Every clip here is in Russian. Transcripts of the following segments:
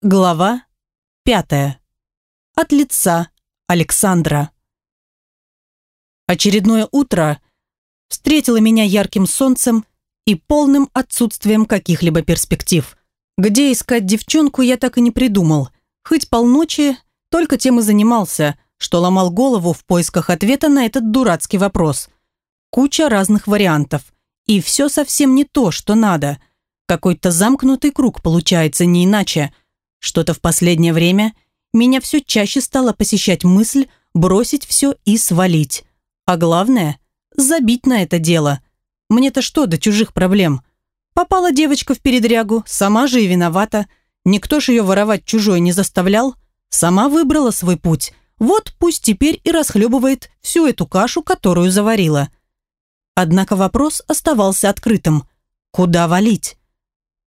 Глава пятая. От лица Александра. Очередное утро встретило меня ярким солнцем и полным отсутствием каких-либо перспектив. Где искать девчонку, я так и не придумал. Хоть полночи только тем и занимался, что ломал голову в поисках ответа на этот дурацкий вопрос. Куча разных вариантов. И все совсем не то, что надо. Какой-то замкнутый круг получается, не иначе – что-то в последнее время меня все чаще стала посещать мысль бросить все и свалить. А главное – забить на это дело. Мне-то что до чужих проблем? Попала девочка в передрягу, сама же и виновата. Никто ж ее воровать чужой не заставлял. Сама выбрала свой путь. Вот пусть теперь и расхлебывает всю эту кашу, которую заварила. Однако вопрос оставался открытым. Куда валить?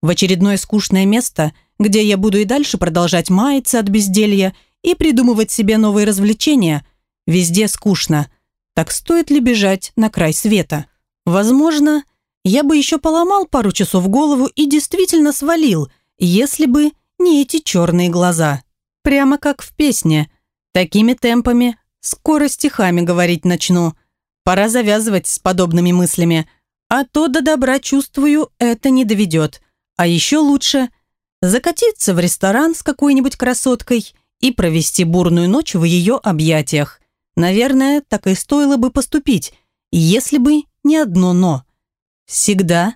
В очередное скучное место – где я буду и дальше продолжать маяться от безделья и придумывать себе новые развлечения. Везде скучно. Так стоит ли бежать на край света? Возможно, я бы еще поломал пару часов голову и действительно свалил, если бы не эти черные глаза. Прямо как в песне. Такими темпами скоро стихами говорить начну. Пора завязывать с подобными мыслями. А то до добра, чувствую, это не доведет. А еще лучше – закатиться в ресторан с какой-нибудь красоткой и провести бурную ночь в ее объятиях. Наверное, так и стоило бы поступить, если бы не одно «но». Всегда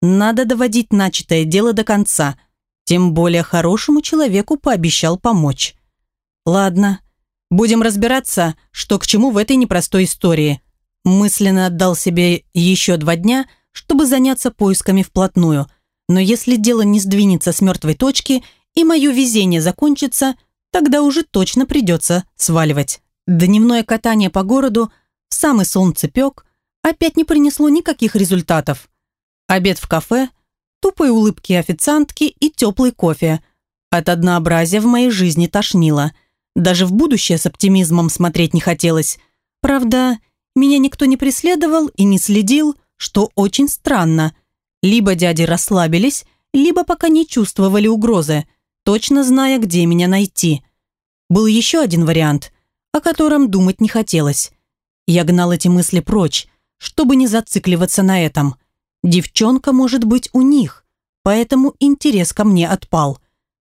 надо доводить начатое дело до конца, тем более хорошему человеку пообещал помочь. Ладно, будем разбираться, что к чему в этой непростой истории. Мысленно отдал себе еще два дня, чтобы заняться поисками вплотную – но если дело не сдвинется с мертвой точки и мое везение закончится, тогда уже точно придется сваливать. Дневное катание по городу, самый солнцепек, опять не принесло никаких результатов. Обед в кафе, тупые улыбки официантки и теплый кофе. От однообразия в моей жизни тошнило. Даже в будущее с оптимизмом смотреть не хотелось. Правда, меня никто не преследовал и не следил, что очень странно – либо дяди расслабились, либо пока не чувствовали угрозы, точно зная, где меня найти. Был еще один вариант, о котором думать не хотелось. Я гнал эти мысли прочь, чтобы не зацикливаться на этом. Девчонка может быть у них, поэтому интерес ко мне отпал.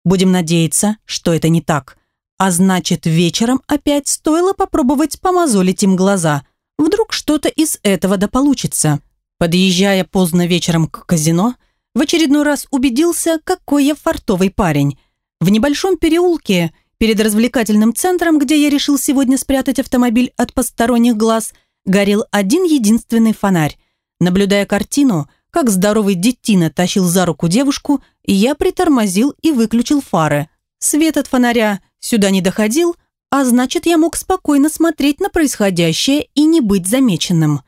Будем надеяться, что это не так. А значит, вечером опять стоило попробовать помазолить им глаза. Вдруг что-то из этого да. Подъезжая поздно вечером к казино, в очередной раз убедился, какой я фартовый парень. В небольшом переулке, перед развлекательным центром, где я решил сегодня спрятать автомобиль от посторонних глаз, горел один единственный фонарь. Наблюдая картину, как здоровый детина тащил за руку девушку, я притормозил и выключил фары. Свет от фонаря сюда не доходил, а значит, я мог спокойно смотреть на происходящее и не быть замеченным.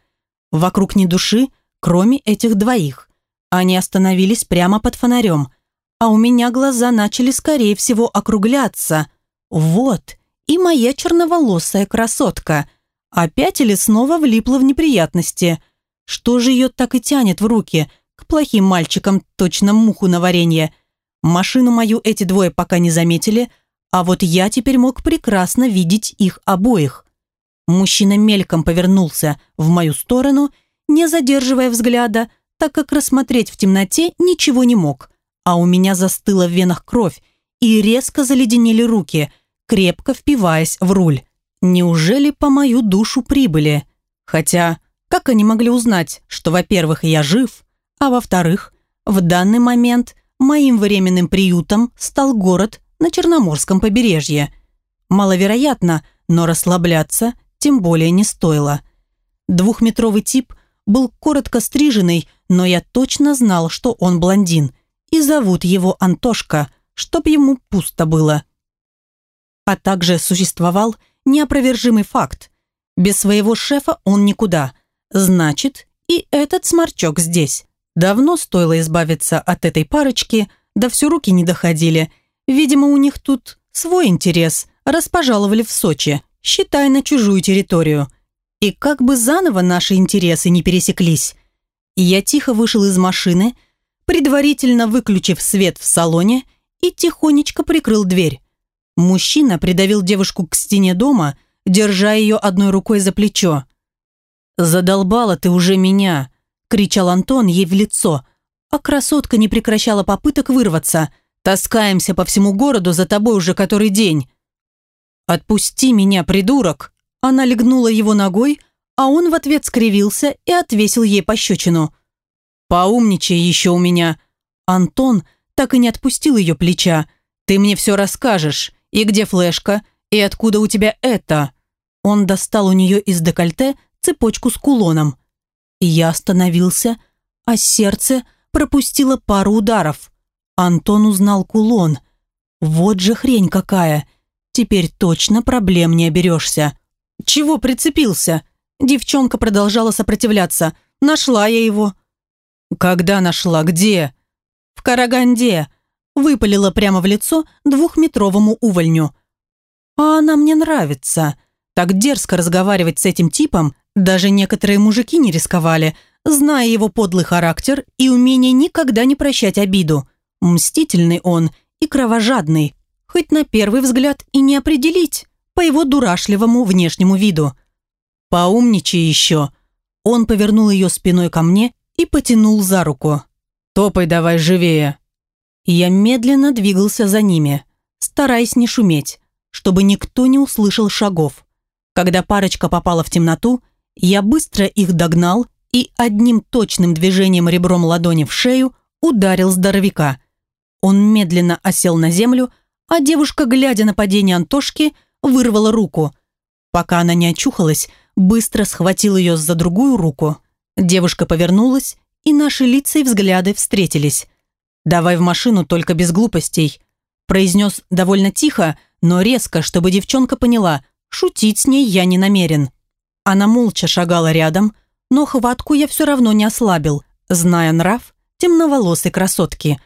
Вокруг ни души, кроме этих двоих. Они остановились прямо под фонарем, а у меня глаза начали, скорее всего, округляться. Вот, и моя черноволосая красотка. Опять или снова влипла в неприятности. Что же ее так и тянет в руки? К плохим мальчикам точно муху на варенье. Машину мою эти двое пока не заметили, а вот я теперь мог прекрасно видеть их обоих. Мужчина мельком повернулся в мою сторону не задерживая взгляда, так как рассмотреть в темноте ничего не мог. А у меня застыла в венах кровь, и резко заледенели руки, крепко впиваясь в руль. Неужели по мою душу прибыли? Хотя, как они могли узнать, что, во-первых, я жив, а во-вторых, в данный момент моим временным приютом стал город на Черноморском побережье. Маловероятно, но расслабляться тем более не стоило. Двухметровый тип был коротко стриженный, но я точно знал, что он блондин, и зовут его Антошка, чтоб ему пусто было. А также существовал неопровержимый факт. Без своего шефа он никуда. Значит, и этот сморчок здесь. Давно стоило избавиться от этой парочки, да все руки не доходили. Видимо, у них тут свой интерес, раз пожаловали в Сочи, считай на чужую территорию – и как бы заново наши интересы не пересеклись. Я тихо вышел из машины, предварительно выключив свет в салоне и тихонечко прикрыл дверь. Мужчина придавил девушку к стене дома, держа ее одной рукой за плечо. «Задолбала ты уже меня!» – кричал Антон ей в лицо, а красотка не прекращала попыток вырваться. «Таскаемся по всему городу за тобой уже который день!» «Отпусти меня, придурок!» Она легнула его ногой, а он в ответ скривился и отвесил ей пощечину. «Поумничай еще у меня!» Антон так и не отпустил ее плеча. «Ты мне все расскажешь. И где флешка? И откуда у тебя это?» Он достал у нее из декольте цепочку с кулоном. Я остановился, а сердце пропустило пару ударов. Антон узнал кулон. Вот же хрень какая. Теперь точно проблем не оберешься. Чего прицепился? Девчонка продолжала сопротивляться. Нашла я его. Когда нашла? Где? В Караганде. Выпалила прямо в лицо двухметровому увольню. А она мне нравится. Так дерзко разговаривать с этим типом даже некоторые мужики не рисковали, зная его подлый характер и умение никогда не прощать обиду. Мстительный он и кровожадный, хоть на первый взгляд и не определить по его дурашливому внешнему виду. «Поумничай еще!» Он повернул ее спиной ко мне и потянул за руку. «Топай давай живее!» Я медленно двигался за ними, стараясь не шуметь, чтобы никто не услышал шагов. Когда парочка попала в темноту, я быстро их догнал и одним точным движением ребром ладони в шею ударил здоровяка. Он медленно осел на землю, а девушка, глядя на падение Антошки, вырвала руку. Пока она не очухалась, быстро схватил ее за другую руку. Девушка повернулась, и наши лица и взгляды встретились. «Давай в машину, только без глупостей», произнес довольно тихо, но резко, чтобы девчонка поняла, шутить с ней я не намерен. Она молча шагала рядом, но хватку я все равно не ослабил, зная нрав темноволосой красотки.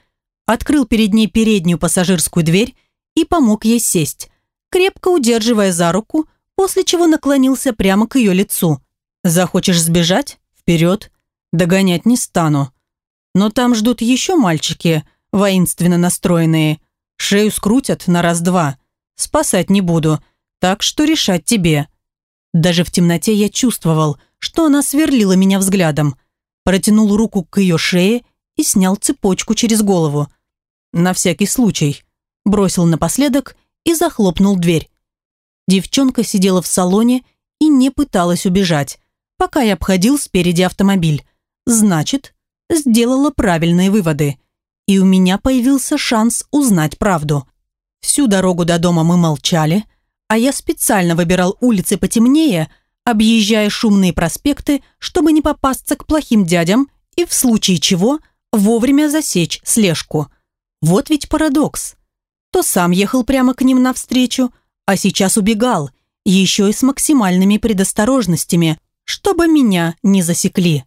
Открыл перед ней переднюю пассажирскую дверь и помог ей сесть, крепко удерживая за руку, после чего наклонился прямо к ее лицу. «Захочешь сбежать? Вперед! Догонять не стану. Но там ждут еще мальчики, воинственно настроенные. Шею скрутят на раз-два. Спасать не буду, так что решать тебе». Даже в темноте я чувствовал, что она сверлила меня взглядом. Протянул руку к ее шее и снял цепочку через голову. На всякий случай. Бросил напоследок и захлопнул дверь. Девчонка сидела в салоне и не пыталась убежать, пока я обходил спереди автомобиль. Значит, сделала правильные выводы. И у меня появился шанс узнать правду. Всю дорогу до дома мы молчали – а я специально выбирал улицы потемнее, объезжая шумные проспекты, чтобы не попасться к плохим дядям и в случае чего вовремя засечь слежку. Вот ведь парадокс. То сам ехал прямо к ним навстречу, а сейчас убегал, еще и с максимальными предосторожностями, чтобы меня не засекли.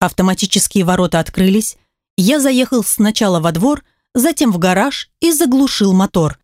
Автоматические ворота открылись, я заехал сначала во двор, затем в гараж и заглушил мотор.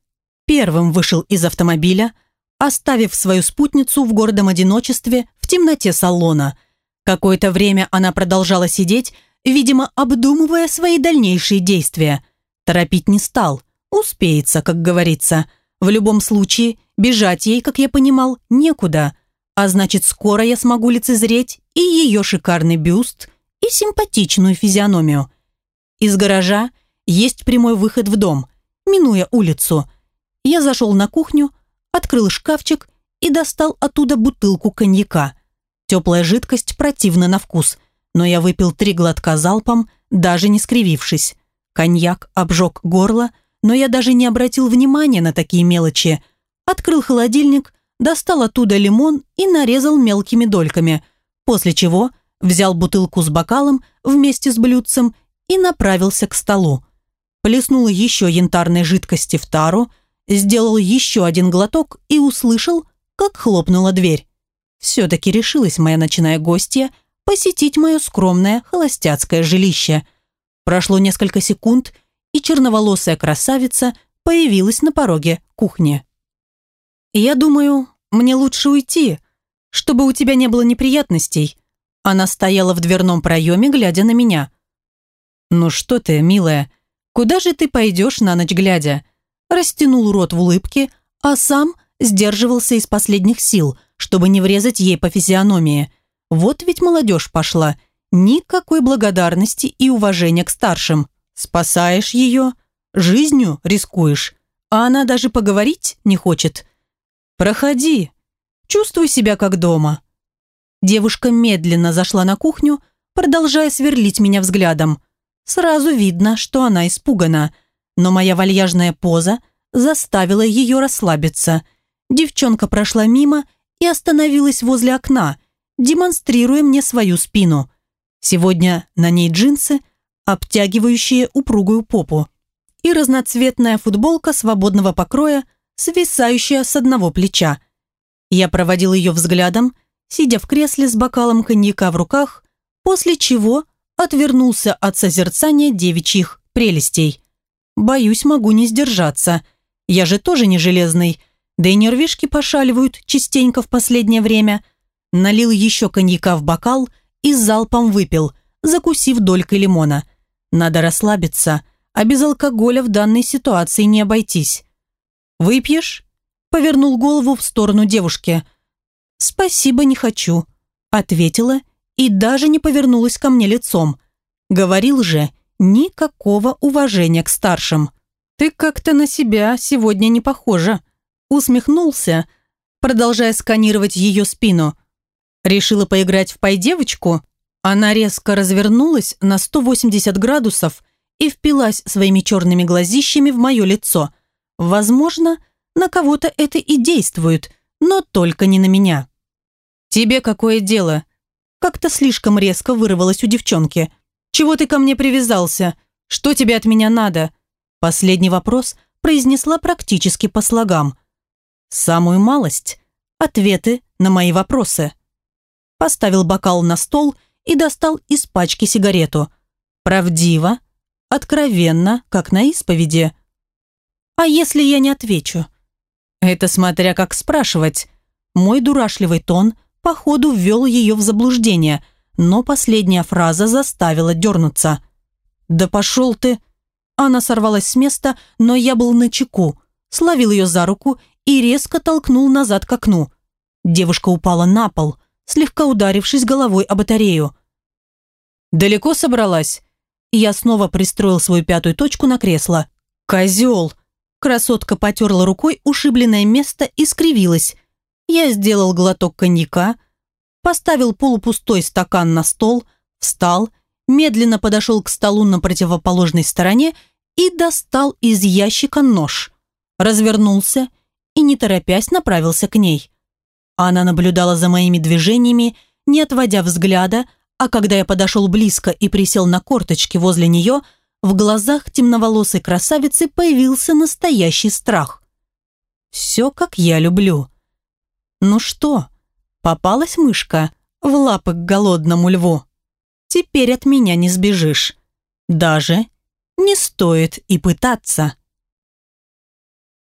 Первым вышел из автомобиля – оставив свою спутницу в гордом одиночестве в темноте салона. Какое-то время она продолжала сидеть, видимо, обдумывая свои дальнейшие действия. Торопить не стал, успеется, как говорится. В любом случае, бежать ей, как я понимал, некуда. А значит, скоро я смогу лицезреть и ее шикарный бюст, и симпатичную физиономию. Из гаража есть прямой выход в дом, минуя улицу. Я зашел на кухню, открыл шкафчик и достал оттуда бутылку коньяка. Теплая жидкость противна на вкус, но я выпил три глотка залпом, даже не скривившись. Коньяк обжег горло, но я даже не обратил внимания на такие мелочи. Открыл холодильник, достал оттуда лимон и нарезал мелкими дольками, после чего взял бутылку с бокалом вместе с блюдцем и направился к столу. Плеснул еще янтарной жидкости в тару, сделал еще один глоток и услышал, как хлопнула дверь. Все-таки решилась моя ночная гостья посетить мое скромное холостяцкое жилище. Прошло несколько секунд, и черноволосая красавица появилась на пороге кухни. «Я думаю, мне лучше уйти, чтобы у тебя не было неприятностей». Она стояла в дверном проеме, глядя на меня. «Ну что ты, милая?» Куда же ты пойдешь на ночь глядя?» Растянул рот в улыбке, а сам сдерживался из последних сил, чтобы не врезать ей по физиономии. Вот ведь молодежь пошла. Никакой благодарности и уважения к старшим. Спасаешь ее, жизнью рискуешь, а она даже поговорить не хочет. «Проходи, чувствуй себя как дома». Девушка медленно зашла на кухню, продолжая сверлить меня взглядом. Сразу видно, что она испугана, но моя вальяжная поза заставила ее расслабиться. Девчонка прошла мимо и остановилась возле окна, демонстрируя мне свою спину. Сегодня на ней джинсы, обтягивающие упругую попу, и разноцветная футболка свободного покроя, свисающая с одного плеча. Я проводил ее взглядом, сидя в кресле с бокалом коньяка в руках, после чего отвернулся от созерцания девичьих прелестей. Боюсь, могу не сдержаться. Я же тоже не железный, да и нервишки пошаливают частенько в последнее время. Налил еще коньяка в бокал и залпом выпил, закусив долькой лимона. Надо расслабиться, а без алкоголя в данной ситуации не обойтись. «Выпьешь?» Повернул голову в сторону девушки. «Спасибо, не хочу», ответила и даже не повернулась ко мне лицом. Говорил же, никакого уважения к старшим. «Ты как-то на себя сегодня не похожа», усмехнулся, продолжая сканировать ее спину. Решила поиграть в пай-девочку? Она резко развернулась на 180 градусов и впилась своими черными глазищами в мое лицо. Возможно, на кого-то это и действует, но только не на меня. «Тебе какое дело?» Как-то слишком резко вырвалось у девчонки. «Чего ты ко мне привязался? Что тебе от меня надо?» Последний вопрос произнесла практически по слогам. «Самую малость. Ответы на мои вопросы». Поставил бокал на стол и достал из пачки сигарету. Правдиво, откровенно, как на исповеди. «А если я не отвечу?» Это смотря как спрашивать. Мой дурашливый тон, походу, ввел ее в заблуждение, но последняя фраза заставила дернуться. «Да пошел ты!» Она сорвалась с места, но я был на чеку, словил ее за руку и резко толкнул назад к окну. Девушка упала на пол, слегка ударившись головой о батарею. «Далеко собралась?» Я снова пристроил свою пятую точку на кресло. «Козел!» Красотка потерла рукой ушибленное место и скривилась. Я сделал глоток коньяка, поставил полупустой стакан на стол, встал, медленно подошел к столу на противоположной стороне и достал из ящика нож. Развернулся и, не торопясь, направился к ней. Она наблюдала за моими движениями, не отводя взгляда, а когда я подошел близко и присел на корточки возле нее – в глазах темноволосой красавицы появился настоящий страх. «Все, как я люблю». «Ну что, попалась мышка в лапы к голодному льву? Теперь от меня не сбежишь. Даже не стоит и пытаться».